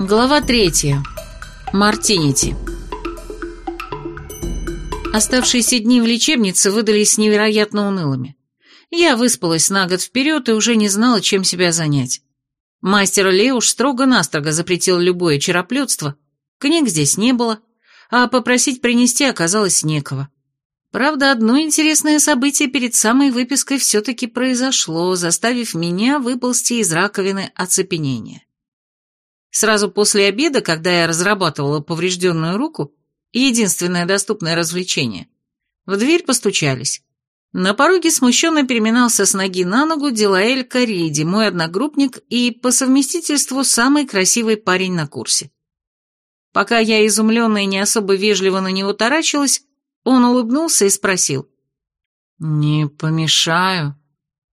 Глава третья. Мартинити. Оставшиеся дни в лечебнице выдались невероятно унылыми. Я выспалась на год вперед и уже не знала, чем себя занять. Мастер Леуш строго-настрого запретил любое чероплетство, книг здесь не было, а попросить принести оказалось некого. Правда, одно интересное событие перед самой выпиской все-таки произошло, заставив меня выползти из раковины оцепенения. Сразу после обеда, когда я разрабатывала поврежденную руку, единственное доступное развлечение, в дверь постучались. На пороге смущенно переминался с ноги на ногу Дилаэль Кариди, мой одногруппник и, по совместительству, самый красивый парень на курсе. Пока я, изумленная и не особо вежливо на него таращилась, он улыбнулся и спросил. «Не помешаю?»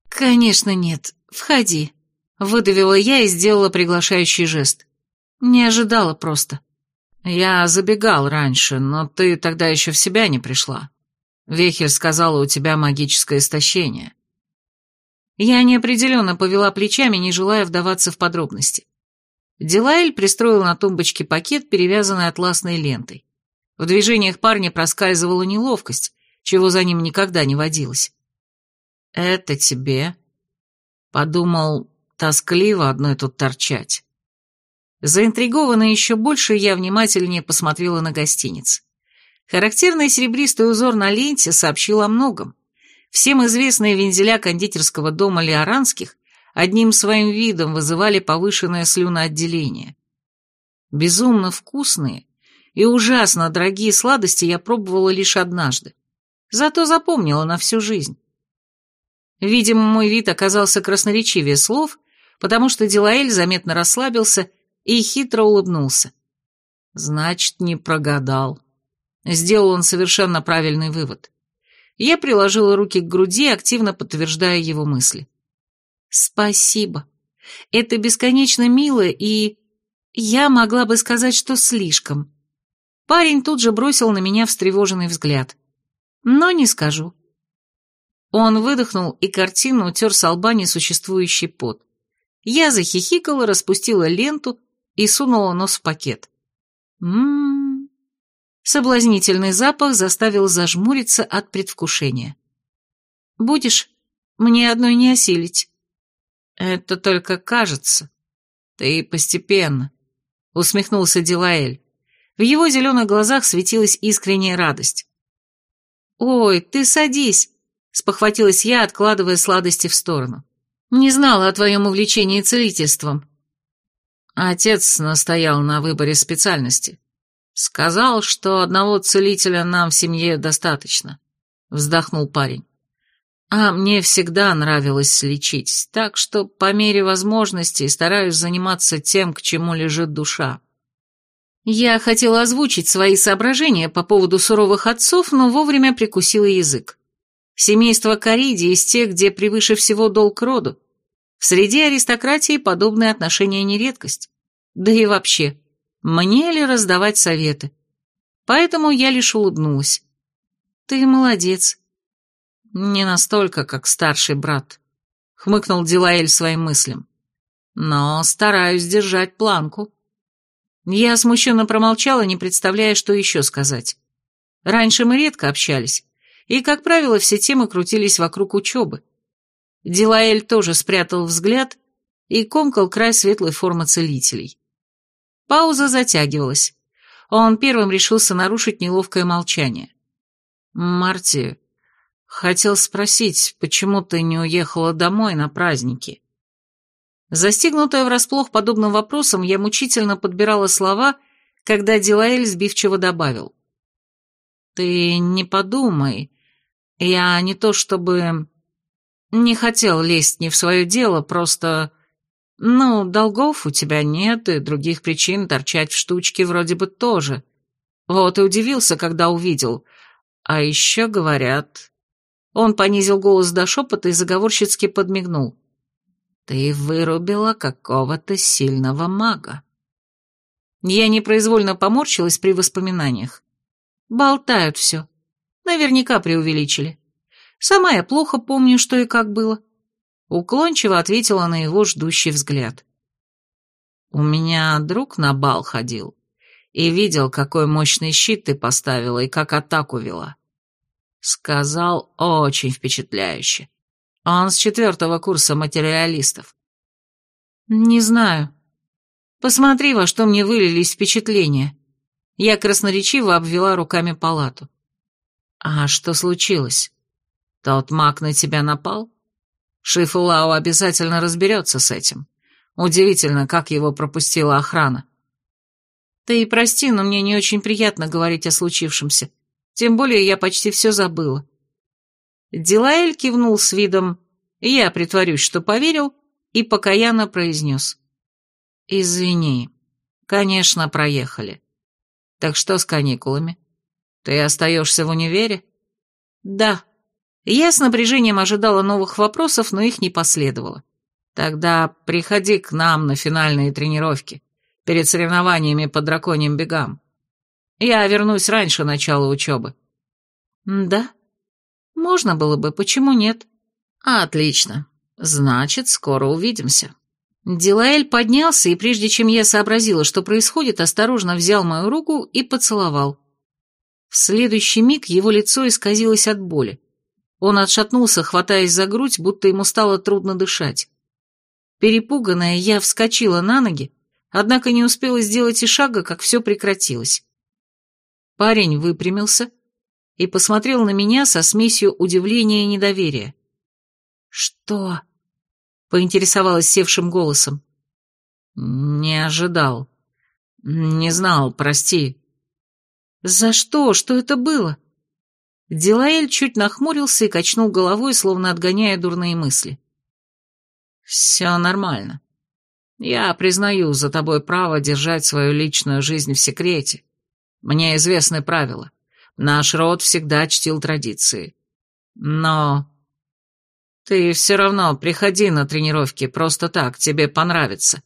«Конечно нет. Входи», — выдавила я и сделала приглашающий жест. Не ожидала просто. «Я забегал раньше, но ты тогда еще в себя не пришла. Вехель сказала, у тебя магическое истощение». Я неопределенно повела плечами, не желая вдаваться в подробности. Дилайль пристроил на тумбочке пакет, перевязанный атласной лентой. В движениях парня проскальзывала неловкость, чего за ним никогда не водилось. «Это тебе?» Подумал, тоскливо одной тут торчать. Заинтригованная еще больше, я внимательнее посмотрела на гостиниц. Характерный серебристый узор на ленте сообщил о многом. Всем известные вензеля кондитерского дома Леоранских одним своим видом вызывали повышенное слюноотделение. Безумно вкусные и ужасно дорогие сладости я пробовала лишь однажды. Зато запомнила на всю жизнь. Видимо, мой вид оказался красноречивее слов, потому что Дилаэль заметно расслабился и хитро улыбнулся. Значит, не прогадал. Сделал он совершенно правильный вывод. Я приложила руки к груди, активно подтверждая его мысли. «Спасибо. Это бесконечно мило и... Я могла бы сказать, что слишком. Парень тут же бросил на меня встревоженный взгляд. Но не скажу. Он выдохнул и картину утер с лба несуществующий пот. Я захихикала, распустила ленту и сунула нос в пакет. Ммм... Соблазнительный запах заставил зажмуриться от предвкушения. «Будешь? Мне одной не осилить». «Это только кажется. Ты постепенно», — усмехнулся Дилаэль. В его зеленых глазах светилась искренняя радость. «Ой, ты садись!» — спохватилась я, откладывая сладости в сторону. «Не знала о твоем увлечении целительством». Отец настоял на выборе специальности. Сказал, что одного целителя нам в семье достаточно. Вздохнул парень. А мне всегда нравилось лечить, так что по мере возможностей стараюсь заниматься тем, к чему лежит душа. Я хотела озвучить свои соображения по поводу суровых отцов, но вовремя прикусила язык. Семейство Кариди из тех, где превыше всего долг роду. В среде аристократии подобные отношения не редкость. Да и вообще, мне ли раздавать советы? Поэтому я лишь улыбнулась. Ты молодец. Не настолько, как старший брат, хмыкнул Дилаэль своим мыслям. Но стараюсь держать планку. Я смущенно промолчала, не представляя, что еще сказать. Раньше мы редко общались, и, как правило, все темы крутились вокруг учебы. Дилаэль тоже спрятал взгляд и комкал край светлой формы целителей. Пауза затягивалась. Он первым решился нарушить неловкое молчание. «Марти, хотел спросить, почему ты не уехала домой на праздники?» Застигнутая врасплох подобным вопросом, я мучительно подбирала слова, когда Дилаэль сбивчиво добавил. «Ты не подумай. Я не то чтобы... Не хотел лезть не в свое дело, просто... Ну, долгов у тебя нет, и других причин торчать в штучке вроде бы тоже. Вот и удивился, когда увидел. А еще говорят...» Он понизил голос до шепота и заговорщицки подмигнул. Ты вырубила какого-то сильного мага. Я непроизвольно поморщилась при воспоминаниях. Болтают все. Наверняка преувеличили. Сама я плохо помню, что и как было. Уклончиво ответила на его ждущий взгляд. У меня друг на бал ходил и видел, какой мощный щит ты поставила и как атаку вела. Сказал очень впечатляюще. Он с четвертого курса материалистов. Не знаю. Посмотри, во что мне вылились впечатления. Я красноречиво обвела руками палату. А что случилось? Тот маг на тебя напал? Шифулау обязательно разберется с этим. Удивительно, как его пропустила охрана. Ты и прости, но мне не очень приятно говорить о случившемся. Тем более я почти все забыла. Дилаэль кивнул с видом «Я притворюсь, что поверил», и покаянно произнес. «Извини. Конечно, проехали. Так что с каникулами? Ты остаешься в универе?» «Да». Я с напряжением ожидала новых вопросов, но их не последовало. «Тогда приходи к нам на финальные тренировки, перед соревнованиями по драконьим бегам. Я вернусь раньше начала учебы». «Да? Можно было бы, почему нет?» «Отлично. Значит, скоро увидимся». Дилаэль поднялся, и прежде чем я сообразила, что происходит, осторожно взял мою руку и поцеловал. В следующий миг его лицо исказилось от боли. Он отшатнулся, хватаясь за грудь, будто ему стало трудно дышать. Перепуганная, я вскочила на ноги, однако не успела сделать и шага, как все прекратилось. Парень выпрямился и посмотрел на меня со смесью удивления и недоверия. «Что?» — поинтересовалась севшим голосом. «Не ожидал. Не знал, прости». «За что? Что это было?» Дилаэль чуть нахмурился и качнул головой, словно отгоняя дурные мысли. «Все нормально. Я признаю за тобой право держать свою личную жизнь в секрете. Мне известны правила. Наш род всегда чтил традиции. Но ты все равно приходи на тренировки, просто так, тебе понравится».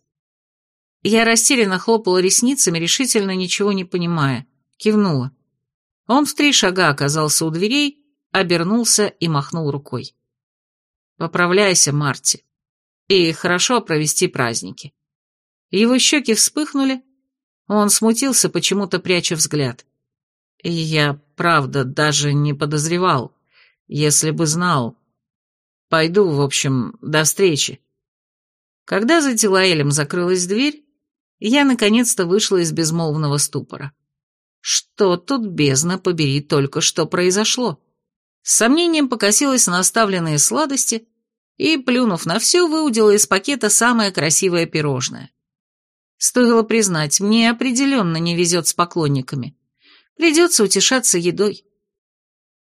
Я растерянно хлопала ресницами, решительно ничего не понимая. Кивнула. Он в три шага оказался у дверей, обернулся и махнул рукой. «Поправляйся, Марти, и хорошо провести праздники». Его щеки вспыхнули, он смутился, почему-то пряча взгляд. Я, правда, даже не подозревал, если бы знал, Пойду, в общем, до встречи. Когда за Тилаэлем закрылась дверь, я наконец-то вышла из безмолвного ступора. Что тут, бездна побери, только что произошло? С сомнением покосилась на оставленные сладости и, плюнув на все, выудила из пакета самое красивое пирожное. Стоило признать, мне определенно не везет с поклонниками. Придется утешаться едой.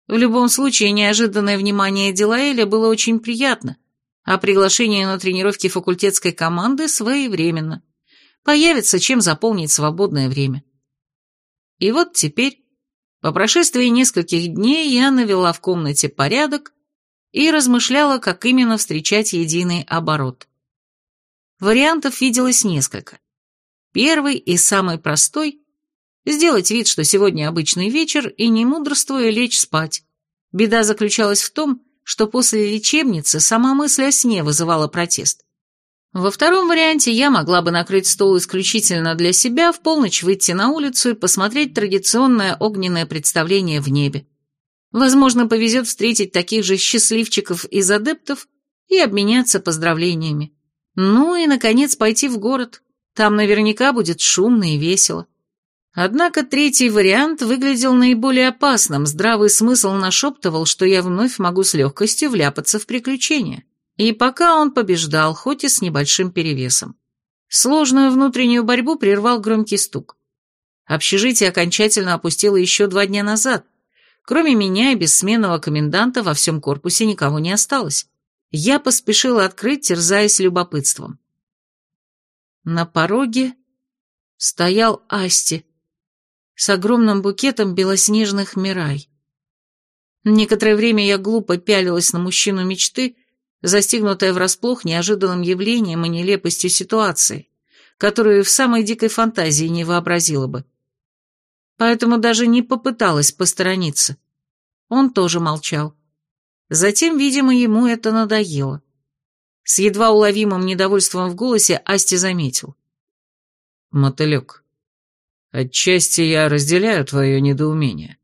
В любом случае, неожиданное внимание Дилаэля было очень приятно, а приглашение на тренировки факультетской команды своевременно. Появится чем заполнить свободное время. И вот теперь, по прошествии нескольких дней, я навела в комнате порядок и размышляла, как именно встречать единый оборот. Вариантов виделось несколько. Первый и самый простой Сделать вид, что сегодня обычный вечер, и не мудрствуя лечь спать. Беда заключалась в том, что после лечебницы сама мысль о сне вызывала протест. Во втором варианте я могла бы накрыть стол исключительно для себя, в полночь выйти на улицу и посмотреть традиционное огненное представление в небе. Возможно, повезет встретить таких же счастливчиков из адептов и обменяться поздравлениями. Ну и, наконец, пойти в город. Там наверняка будет шумно и весело. Однако третий вариант выглядел наиболее опасным, здравый смысл нашептывал, что я вновь могу с легкостью вляпаться в приключения. И пока он побеждал, хоть и с небольшим перевесом. Сложную внутреннюю борьбу прервал громкий стук. Общежитие окончательно опустило еще два дня назад. Кроме меня и бессменного коменданта во всем корпусе никого не осталось. Я поспешила открыть, терзаясь любопытством. На пороге стоял Асти, с огромным букетом белоснежных мирай. Некоторое время я глупо пялилась на мужчину мечты, застигнутая врасплох неожиданным явлением и нелепостью ситуации, которую в самой дикой фантазии не вообразила бы. Поэтому даже не попыталась посторониться. Он тоже молчал. Затем, видимо, ему это надоело. С едва уловимым недовольством в голосе Асти заметил. Мотылек, отчасти я разделяю твое недоумение.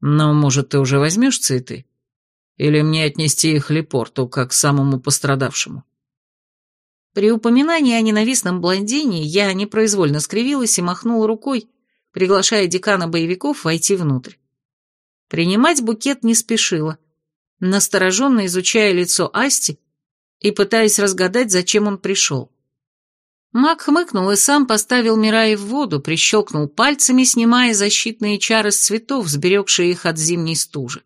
Но, может, ты уже возьмешь цветы? Или мне отнести их Лепорту, как самому пострадавшему? При упоминании о ненавистном блондине я непроизвольно скривилась и махнула рукой, приглашая декана боевиков войти внутрь. Принимать букет не спешила, настороженно изучая лицо Асти и пытаясь разгадать, зачем он пришел. Маг хмыкнул и сам поставил Мираи в воду, прищелкнул пальцами, снимая защитные чары с цветов, сберегшие их от зимней стужи.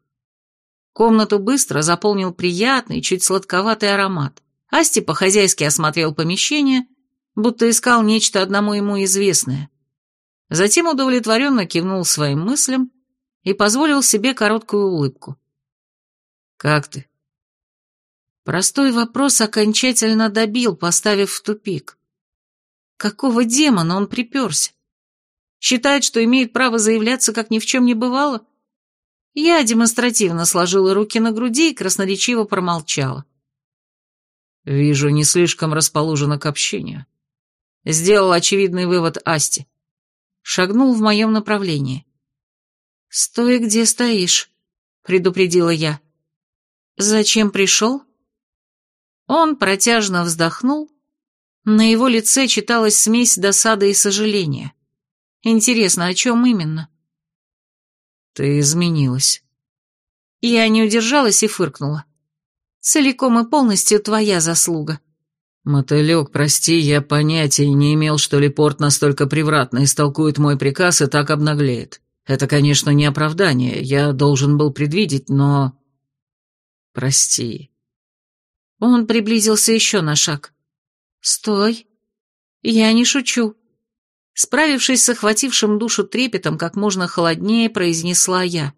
Комнату быстро заполнил приятный, чуть сладковатый аромат. Асти по-хозяйски осмотрел помещение, будто искал нечто одному ему известное. Затем удовлетворенно кивнул своим мыслям и позволил себе короткую улыбку. «Как ты?» Простой вопрос окончательно добил, поставив в тупик. Какого демона он приперся? Считает, что имеет право заявляться, как ни в чем не бывало? Я демонстративно сложила руки на груди и красноречиво промолчала. Вижу, не слишком расположена к общению. Сделал очевидный вывод Асти. Шагнул в моем направлении. «Стой, где стоишь», — предупредила я. «Зачем пришел?» Он протяжно вздохнул. На его лице читалась смесь досады и сожаления. Интересно, о чем именно? Ты изменилась. Я не удержалась и фыркнула. Целиком и полностью твоя заслуга. Мотылек, прости, я понятия не имел, что Лепорт настолько превратно истолкует мой приказ и так обнаглеет. Это, конечно, не оправдание, я должен был предвидеть, но... Прости. Он приблизился еще на шаг. «Стой! Я не шучу!» Справившись с охватившим душу трепетом, как можно холоднее произнесла я.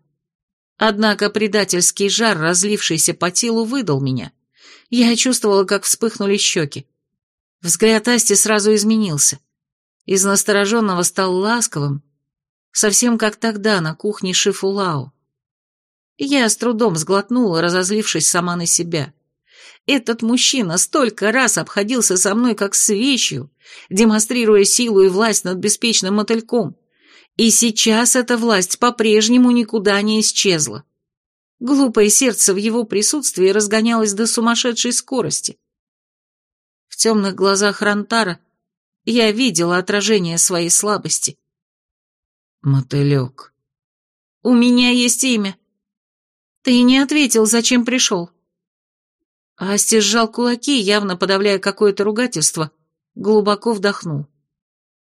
Однако предательский жар, разлившийся по телу, выдал меня. Я чувствовала, как вспыхнули щеки. Взгляд Асти сразу изменился. Из настороженного стал ласковым, совсем как тогда на кухне Шифулау. Я с трудом сглотнула, разозлившись сама на себя. Этот мужчина столько раз обходился со мной как с вещью, демонстрируя силу и власть над беспечным мотыльком. И сейчас эта власть по-прежнему никуда не исчезла. Глупое сердце в его присутствии разгонялось до сумасшедшей скорости. В темных глазах Рантара я видела отражение своей слабости. «Мотылек». «У меня есть имя». «Ты не ответил, зачем пришел». Асти сжал кулаки, явно подавляя какое-то ругательство, глубоко вдохнул.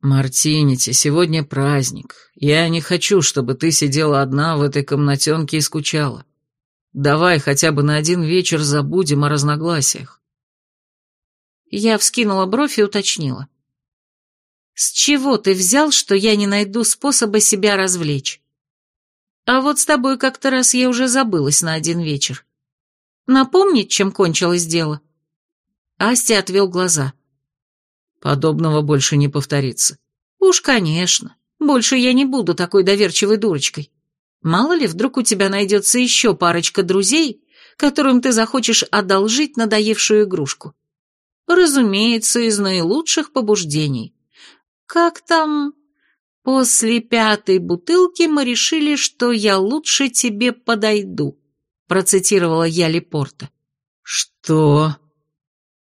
«Мартинити, сегодня праздник. Я не хочу, чтобы ты сидела одна в этой комнатенке и скучала. Давай хотя бы на один вечер забудем о разногласиях». Я вскинула бровь и уточнила. «С чего ты взял, что я не найду способа себя развлечь? А вот с тобой как-то раз я уже забылась на один вечер. Напомнить, чем кончилось дело?» Асти отвел глаза. Подобного больше не повторится. Уж, конечно. Больше я не буду такой доверчивой дурочкой. Мало ли, вдруг у тебя найдется еще парочка друзей, которым ты захочешь одолжить надоевшую игрушку. Разумеется, из наилучших побуждений. Как там... После пятой бутылки мы решили, что я лучше тебе подойду, процитировала я Лепорта. Что?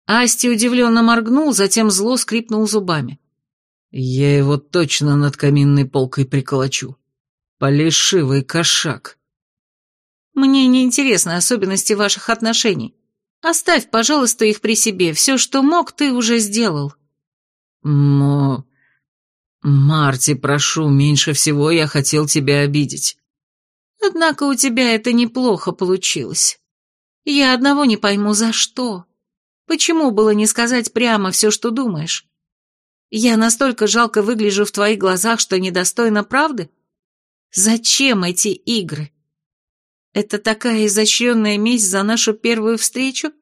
Асти удивленно моргнул, затем зло скрипнул зубами. «Я его точно над каминной полкой приколочу. Полешивый кошак». «Мне не интересны особенности ваших отношений. Оставь, пожалуйста, их при себе. Все, что мог, ты уже сделал». «Но...» «Марти, прошу, меньше всего я хотел тебя обидеть». «Однако у тебя это неплохо получилось. Я одного не пойму, за что». Почему было не сказать прямо все, что думаешь? Я настолько жалко выгляжу в твоих глазах, что недостойна правды? Зачем эти игры? Это такая изощренная месть за нашу первую встречу?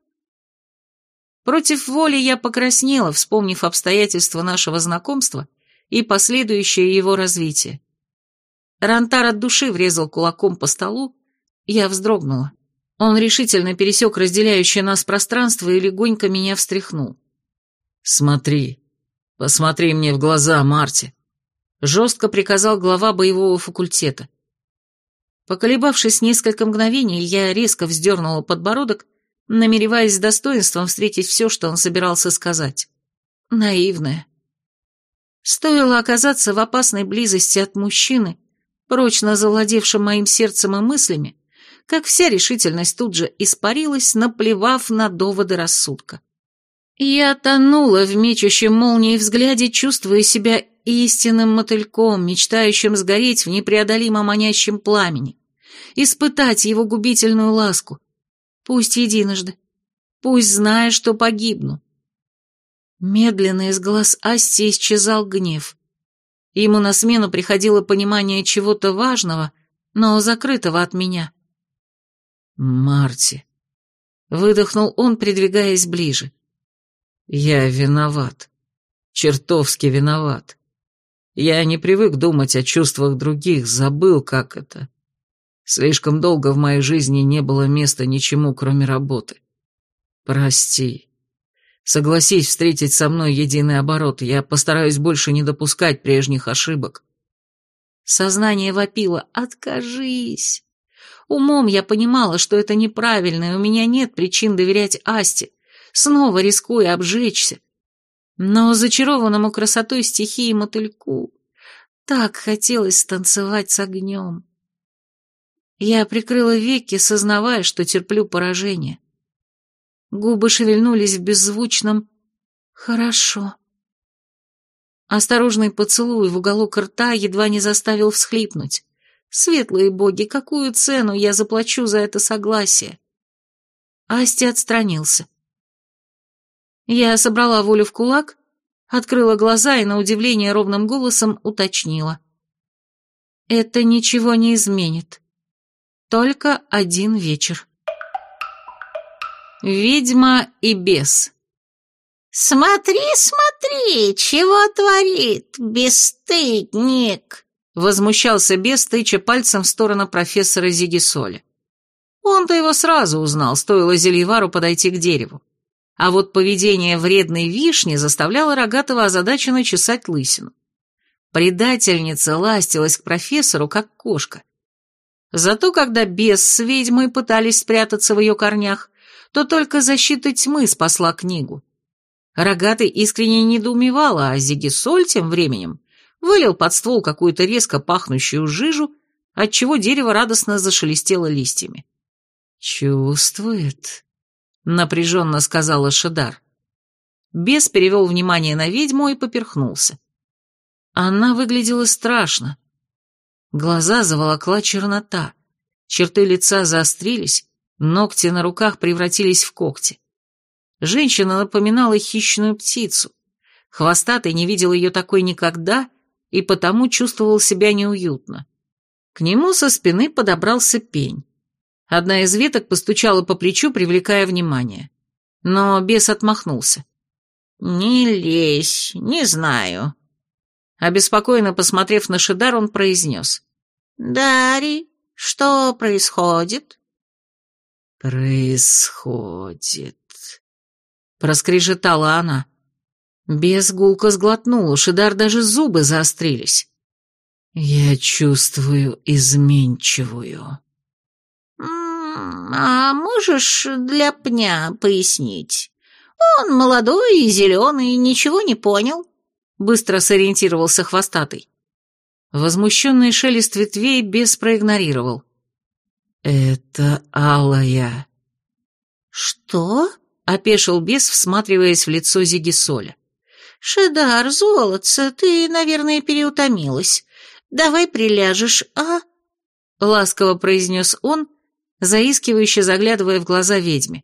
Против воли я покраснела, вспомнив обстоятельства нашего знакомства и последующее его развитие. Рантар от души врезал кулаком по столу, я вздрогнула. Он решительно пересек разделяющее нас пространство и легонько меня встряхнул. «Смотри, «Посмотри мне в глаза, Марти», — жестко приказал глава боевого факультета. Поколебавшись несколько мгновений, я резко вздернула подбородок, намереваясь с достоинством встретить все, что он собирался сказать. Наивная. Стоило оказаться в опасной близости от мужчины, прочно завладевшим моим сердцем и мыслями, как вся решительность тут же испарилась, наплевав на доводы рассудка. Я тонула в мечущем молнии взгляде, чувствуя себя истинным мотыльком, мечтающим сгореть в непреодолимо манящем пламени, испытать его губительную ласку, пусть единожды, пусть зная, что погибну. Медленно из глаз Асти исчезал гнев. Ему на смену приходило понимание чего-то важного, но закрытого от меня. «Марти», — выдохнул он, придвигаясь ближе. «Я виноват. Чертовски виноват. Я не привык думать о чувствах других, забыл, как это. Слишком долго в моей жизни не было места ничему, кроме работы. Прости. Согласись встретить со мной единый оборот, я постараюсь больше не допускать прежних ошибок». Сознание вопило «Откажись!» Умом я понимала, что это неправильно, и у меня нет причин доверять Асте, снова рискуя обжечься. Но зачарованному красотой стихии мотыльку так хотелось станцевать с огнем. Я прикрыла веки, сознавая, что терплю поражение. Губы шевельнулись в беззвучном «хорошо». Осторожный поцелуй в уголок рта едва не заставил всхлипнуть. Светлые боги, какую цену я заплачу за это согласие? Асти отстранился. Я собрала волю в кулак, открыла глаза и, на удивление, ровным голосом уточнила. Это ничего не изменит. Только один вечер. Ведьма и бес. «Смотри, смотри, чего творит бесстыдник!» Возмущался бес, тыча пальцем в сторону профессора Зигисоля. Он-то его сразу узнал, стоило Зельевару подойти к дереву. А вот поведение вредной вишни заставляло Рогатого озадаченно чесать лысину. Предательница ластилась к профессору, как кошка. Зато когда бес с ведьмой пытались спрятаться в ее корнях, то только защита тьмы спасла книгу. Рогатый искренне недоумевала, а Зигисоль тем временем вылил под ствол какую-то резко пахнущую жижу, отчего дерево радостно зашелестело листьями. «Чувствует», — напряженно сказала Шадар. Бес перевел внимание на ведьму и поперхнулся. Она выглядела страшно. Глаза заволокла чернота, черты лица заострились, ногти на руках превратились в когти. Женщина напоминала хищную птицу. Хвостатый не видел ее такой никогда и потому чувствовал себя неуютно. К нему со спины подобрался пень. Одна из веток постучала по плечу, привлекая внимание. Но бес отмахнулся. «Не лезь, не знаю». Обеспокоенно посмотрев на Шидар, он произнес. «Дари, что происходит?» «Происходит», — проскрежетала она. Без гулко сглотнула, Шидар даже зубы заострились. «Я чувствую изменчивую». «А можешь для пня пояснить? Он молодой и зеленый, ничего не понял». Быстро сориентировался хвостатый. Возмущенный шелест ветвей бес проигнорировал. «Это алая». «Что?» — опешил бес, всматриваясь в лицо Зигисоля. «Шедар, золотце, ты, наверное, переутомилась. Давай приляжешь, а?» Ласково произнес он, заискивающе заглядывая в глаза ведьме.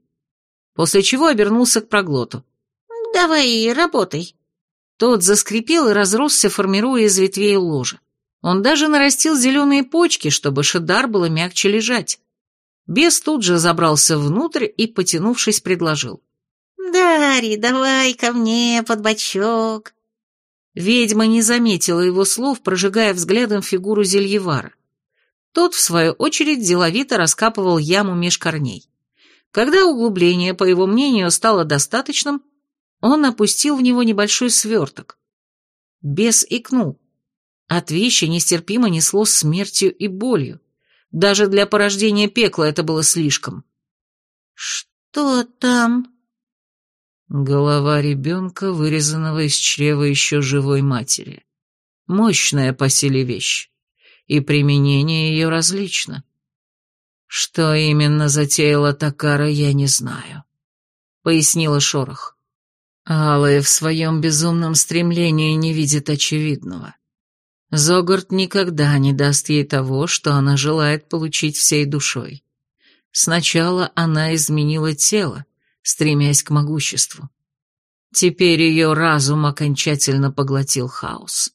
После чего обернулся к проглоту. «Давай, работай». Тот заскрипел и разросся, формируя из ветвей ложа. Он даже нарастил зеленые почки, чтобы Шедар было мягче лежать. Бес тут же забрался внутрь и, потянувшись, предложил. «Дарья, давай ко мне под бочок». Ведьма не заметила его слов, прожигая взглядом фигуру Зельевара. Тот, в свою очередь, деловито раскапывал яму меж корней. Когда углубление, по его мнению, стало достаточным, он опустил в него небольшой сверток, Бес икнул. От вещи нестерпимо несло смертью и болью. Даже для порождения пекла это было слишком. «Что там?» Голова ребенка, вырезанного из чрева еще живой матери. Мощная по силе вещь, и применение ее различно. Что именно затеяла Такара, я не знаю, — пояснила Шорох. Алая в своем безумном стремлении не видит очевидного. Зогарт никогда не даст ей того, что она желает получить всей душой. Сначала она изменила тело, стремясь к могуществу. Теперь ее разум окончательно поглотил хаос.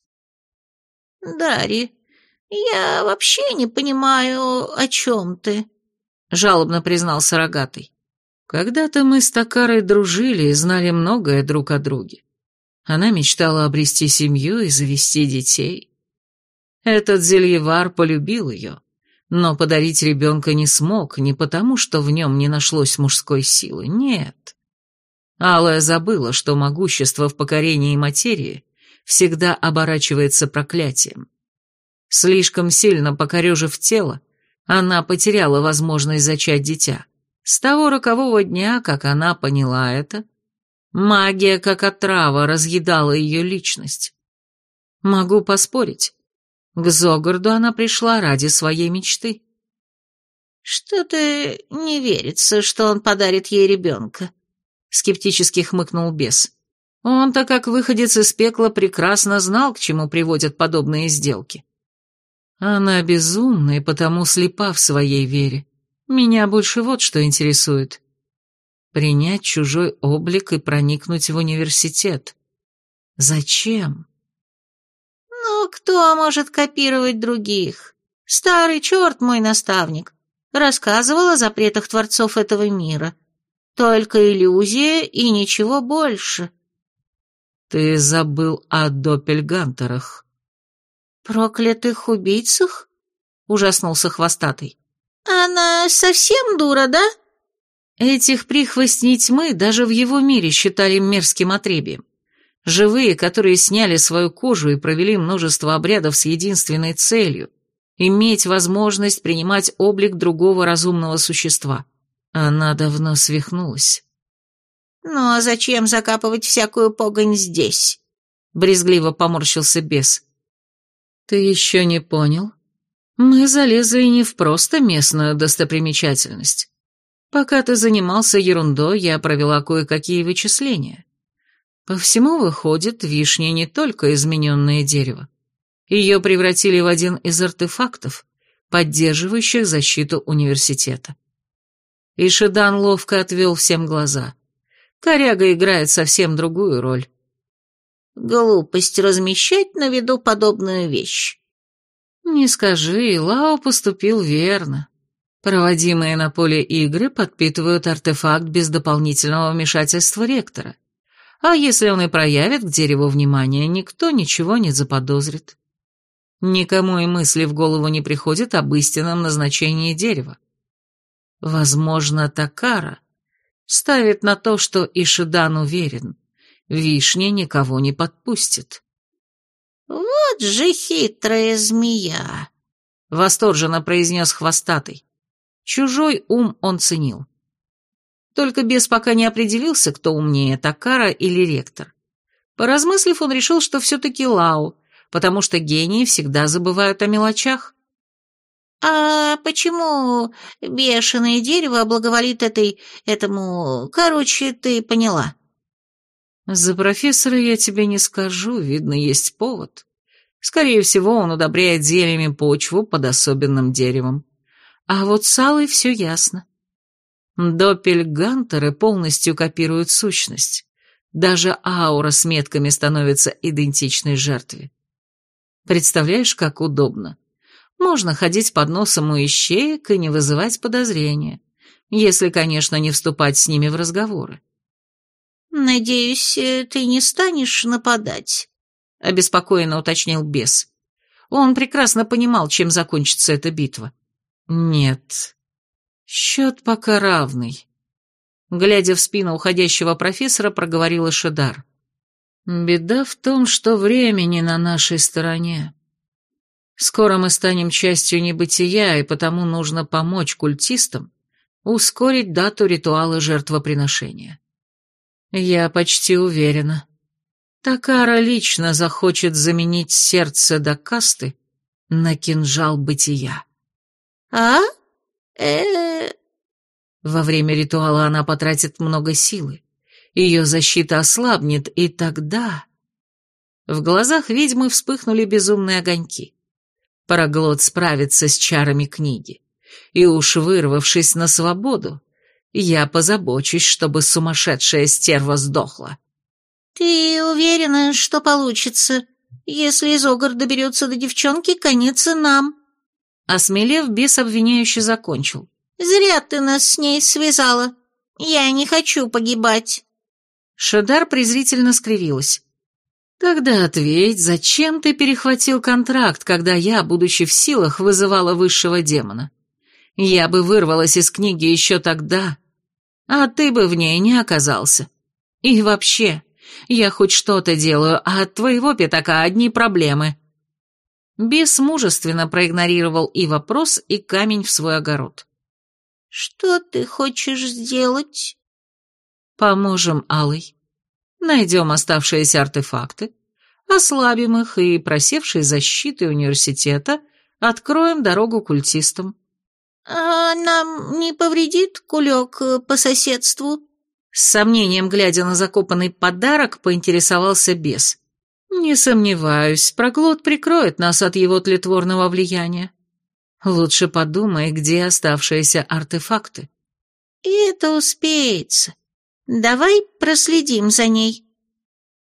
«Дарья, я вообще не понимаю, о чем ты», — жалобно признался Рогатый. «Когда-то мы с Такарой дружили и знали многое друг о друге. Она мечтала обрести семью и завести детей. Этот зельевар полюбил ее, но подарить ребенка не смог не потому, что в нем не нашлось мужской силы, нет. Алая забыла, что могущество в покорении материи всегда оборачивается проклятием. Слишком сильно покорежив тело, она потеряла возможность зачать дитя. С того рокового дня, как она поняла это, магия, как отрава, разъедала ее личность. Могу поспорить, к Зогарду она пришла ради своей мечты. «Что-то не верится, что он подарит ей ребенка», — скептически хмыкнул бес. Он-то, как выходец из пекла, прекрасно знал, к чему приводят подобные сделки. Она безумна и потому слепа в своей вере. Меня больше вот что интересует. Принять чужой облик и проникнуть в университет. Зачем? Ну, кто может копировать других? Старый черт мой наставник. Рассказывал о запретах творцов этого мира. Только иллюзия и ничего больше. Ты забыл о доппельгантерах. Проклятых убийцах? Ужаснулся хвостатый. Она совсем дура, да? Этих прихвостней тьмы даже в его мире считали мерзким отребием. Живые, которые сняли свою кожу и провели множество обрядов с единственной целью – иметь возможность принимать облик другого разумного существа. Она давно свихнулась. «Ну а зачем закапывать всякую погонь здесь?» – брезгливо поморщился бес. «Ты еще не понял? Мы залезли не в просто местную достопримечательность. Пока ты занимался ерундой, я провела кое-какие вычисления. По всему выходит, вишня не только измененное дерево. Ее превратили в один из артефактов, поддерживающих защиту университета. Ишидан ловко отвел всем глаза. Коряга играет совсем другую роль. Глупость размещать на виду подобную вещь. Не скажи, Лао поступил верно. Проводимые на поле игры подпитывают артефакт без дополнительного вмешательства ректора. А если он и проявит к дереву внимание, никто ничего не заподозрит. Никому и мысли в голову не приходит об истинном назначении дерева. Возможно, Такара ставит на то, что Ишидан уверен, вишня никого не подпустит. «Вот же хитрая змея!» — восторженно произнес хвостатый. Чужой ум он ценил. Только бес пока не определился, кто умнее, Такара или ректор. Поразмыслив, он решил, что все-таки Лау, потому что гении всегда забывают о мелочах. «А почему бешеное дерево благоволит этой... этому... короче, ты поняла?» «За профессора я тебе не скажу, видно, есть повод. Скорее всего, он удобряет зельями почву под особенным деревом. А вот с Аллой все ясно. Доппельгантеры полностью копируют сущность. Даже аура с метками становится идентичной жертве. Представляешь, как удобно? Можно ходить под носом у ищеек и не вызывать подозрения, если, конечно, не вступать с ними в разговоры. «Надеюсь, э, ты не станешь нападать», — обеспокоенно уточнил бес. Он прекрасно понимал, чем закончится эта битва. «Нет, «Счет пока равный», — глядя в спину уходящего профессора, проговорила Шедар. Беда в том, что времени на нашей стороне. Скоро мы станем частью небытия, и потому нужно помочь культистам ускорить дату ритуала жертвоприношения. Я почти уверена. Такара лично захочет заменить сердце Дакасты на кинжал бытия. А? Э Во время ритуала она потратит много силы. Ее защита ослабнет, и тогда... В глазах ведьмы вспыхнули безумные огоньки. Параглот справится с чарами книги. И уж вырвавшись на свободу, я позабочусь, чтобы сумасшедшая стерва сдохла. «Ты уверена, что получится? Если Изогар доберется до девчонки, конец и нам». Осмелев, бес обвиняюще закончил. «Зря ты нас с ней связала. Я не хочу погибать». Шадар презрительно скривилась. «Тогда ответь, зачем ты перехватил контракт, когда я, будучи в силах, вызывала высшего демона? Я бы вырвалась из книги еще тогда, а ты бы в ней не оказался. И вообще, я хоть что-то делаю, а от твоего пятака одни проблемы». Бес мужественно проигнорировал и вопрос, и камень в свой огород. «Что ты хочешь сделать?» «Поможем, Алый. Найдем оставшиеся артефакты, ослабим их и, просевшей защитой университета, откроем дорогу культистам». «А нам не повредит кулек э, по соседству?» С сомнением, глядя на закопанный подарок, поинтересовался бес. «Не сомневаюсь, проглот прикроет нас от его тлетворного влияния. Лучше подумай, где оставшиеся артефакты». «И это успеется. Давай проследим за ней».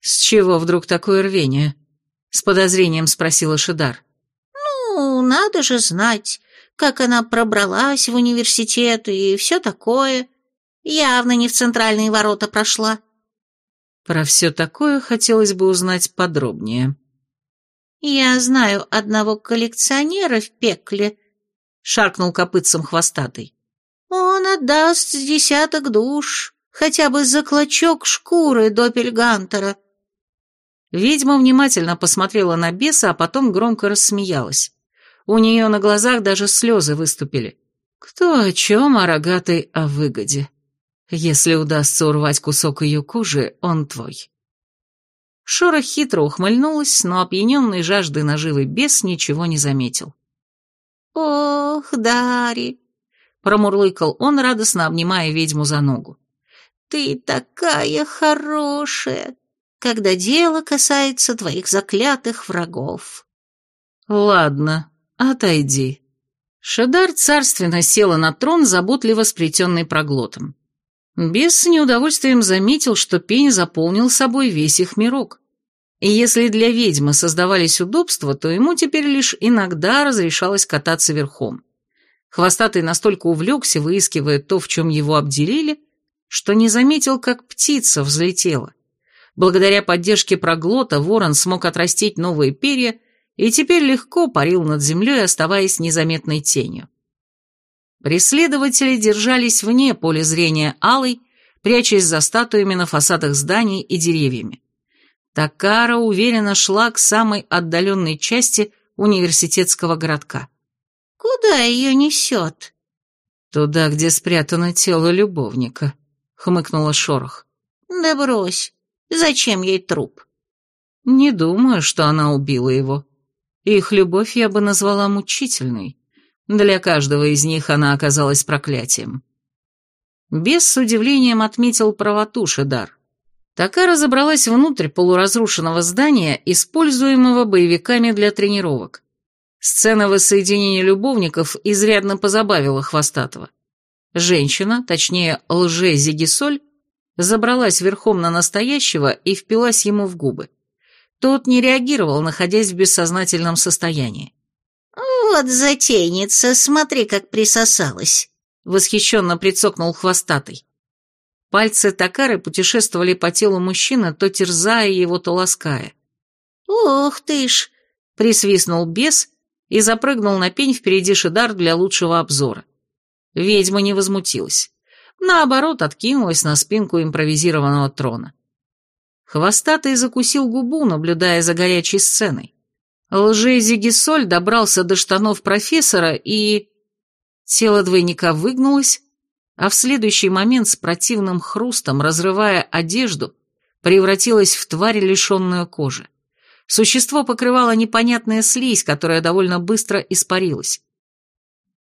«С чего вдруг такое рвение?» — с подозрением спросила Шидар. «Ну, надо же знать, как она пробралась в университет и все такое». Явно не в центральные ворота прошла. Про все такое хотелось бы узнать подробнее. Я знаю одного коллекционера в пекле, шаркнул копытцем хвостатый. Он отдаст с десяток душ, хотя бы за клочок шкуры Доппельгантера. Ведьма внимательно посмотрела на беса, а потом громко рассмеялась. У нее на глазах даже слезы выступили. Кто о чем, а рогатый о выгоде. Если удастся урвать кусок ее кожи, он твой. Шора хитро ухмыльнулась, но опьяненный жаждой наживы бес ничего не заметил. «Ох, Дари!» — промурлыкал он, радостно обнимая ведьму за ногу. «Ты такая хорошая, когда дело касается твоих заклятых врагов». «Ладно, отойди». Шадар царственно села на трон, заботливо сплетенный проглотом. Бес с неудовольствием заметил, что пень заполнил собой весь их мирок. И если для ведьмы создавались удобства, то ему теперь лишь иногда разрешалось кататься верхом. Хвостатый настолько увлекся, выискивая то, в чем его обделили, что не заметил, как птица взлетела. Благодаря поддержке проглота ворон смог отрастить новые перья и теперь легко парил над землей, оставаясь незаметной тенью. Преследователи держались вне поля зрения Алой, прячась за статуями на фасадах зданий и деревьями. Такара уверенно шла к самой отдаленной части университетского городка. «Куда ее несет?» «Туда, где спрятано тело любовника», — хмыкнула Шорох. «Да брось. Зачем ей труп?» «Не думаю, что она убила его. Их любовь я бы назвала мучительной. Для каждого из них она оказалась проклятием. Бес с удивлением отметил правоту Шедар. Така разобралась внутрь полуразрушенного здания, используемого боевиками для тренировок. Сцена воссоединения любовников изрядно позабавила Хвостатого. Женщина, точнее лже-зигисоль, забралась верхом на настоящего и впилась ему в губы. Тот не реагировал, находясь в бессознательном состоянии. «Вот затейница, смотри, как присосалась!» Восхищенно прицокнул хвостатый. Пальцы Такары путешествовали по телу мужчины, то терзая его, то лаская. «Ух ты ж!» — присвистнул бес и запрыгнул на пень впереди Шидар для лучшего обзора. Ведьма не возмутилась. Наоборот, откинулась на спинку импровизированного трона. Хвостатый закусил губу, наблюдая за горячей сценой. Лже-Зигисоль добрался до штанов профессора и... Тело двойника выгнулось, а в следующий момент с противным хрустом, разрывая одежду, превратилось в тварь, лишенную кожи. Существо покрывало непонятная слизь, которая довольно быстро испарилась.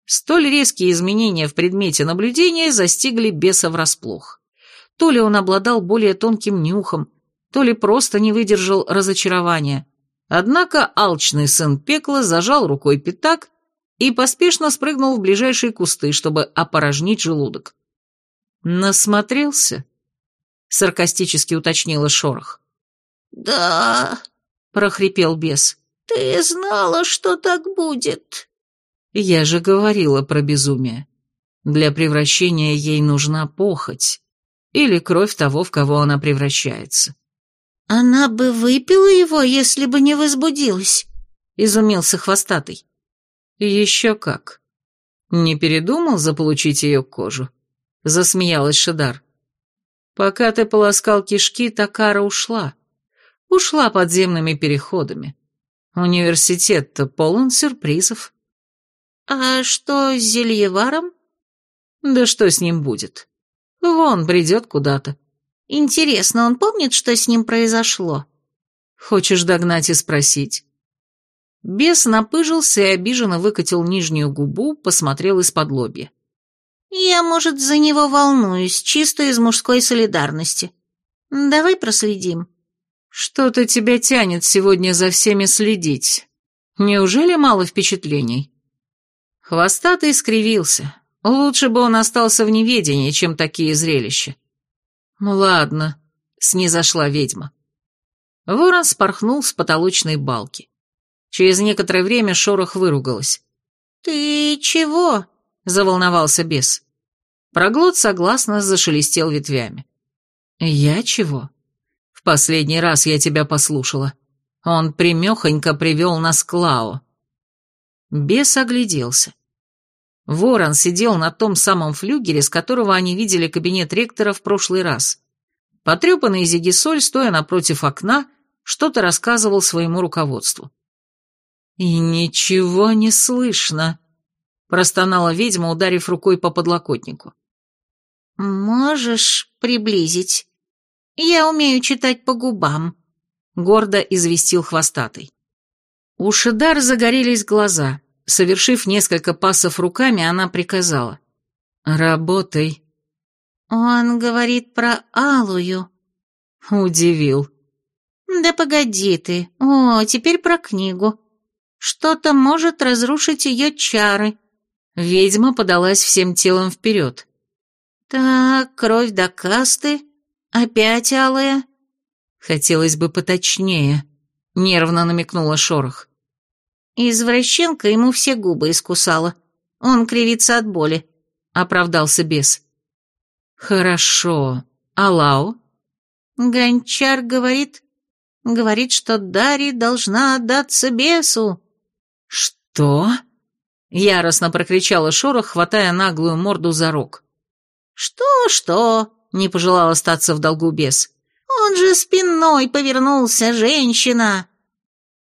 Столь резкие изменения в предмете наблюдения застигли беса врасплох. То ли он обладал более тонким нюхом, то ли просто не выдержал разочарования. Однако алчный сын пекла зажал рукой пятак и поспешно спрыгнул в ближайшие кусты, чтобы опорожнить желудок. «Насмотрелся?» — саркастически уточнила Шорох. «Да», — прохрипел бес, — «ты знала, что так будет». Я же говорила про безумие. Для превращения ей нужна похоть. Или кровь того, в кого она превращается. «Она бы выпила его, если бы не возбудилась», — изумился хвостатый. «Еще как. Не передумал заполучить ее кожу?» — засмеялась Шидар. «Пока ты полоскал кишки, Такара ушла. Ушла подземными переходами. Университет-то полон сюрпризов». «А что с зельеваром?» «Да что с ним будет? Вон, бредет куда-то». «Интересно, он помнит, что с ним произошло?» «Хочешь догнать и спросить?» Бес напыжился и обиженно выкатил нижнюю губу, посмотрел из-под лобья. «Я, может, за него волнуюсь, чисто из мужской солидарности. Давай проследим». «Что-то тебя тянет сегодня за всеми следить. Неужели мало впечатлений?» Хвостатый скривился. Лучше бы он остался в неведении, чем такие зрелища. «Ну ладно», — снизошла ведьма. Ворон спорхнул с потолочной балки. Через некоторое время шорох выругалась. «Ты чего?» — заволновался бес. Проглот согласно зашелестел ветвями. «Я чего? В последний раз я тебя послушала. Он примехонько привел нас к Лао». Бес огляделся. Ворон сидел на том самом флюгере, с которого они видели кабинет ректора в прошлый раз. Потрепанный Зигисоль, стоя напротив окна, что-то рассказывал своему руководству. «И ничего не слышно», — простонала ведьма, ударив рукой по подлокотнику. «Можешь приблизить? Я умею читать по губам», — гордо известил хвостатый. У Шидар загорелись глаза. Совершив несколько пасов руками, она приказала. «Работай». «Он говорит про Алую». Удивил. «Да погоди ты. О, теперь про книгу. Что-то может разрушить ее чары». Ведьма подалась всем телом вперед. «Так, кровь до касты. Опять алая?» «Хотелось бы поточнее», — нервно намекнула Шорох. Извращенка ему все губы искусала. Он кривится от боли», — оправдался бес. «Хорошо. А Лао?» Гончар говорит... Говорит, что Дарья должна отдаться бесу. «Что?» — яростно прокричала Шорох, хватая наглую морду за рог. «Что-что?» — не пожелал остаться в долгу бес. «Он же спиной повернулся, женщина!»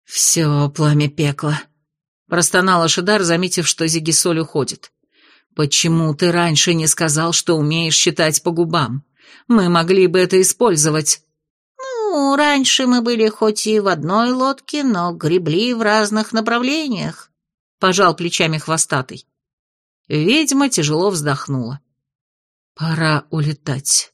«Все, пламя пекла», — простонала Шидар, заметив, что Зигисоль уходит. «Почему ты раньше не сказал, что умеешь считать по губам? Мы могли бы это использовать». «Ну, раньше мы были хоть и в одной лодке, но гребли в разных направлениях», — пожал плечами хвостатый. Ведьма тяжело вздохнула. «Пора улетать».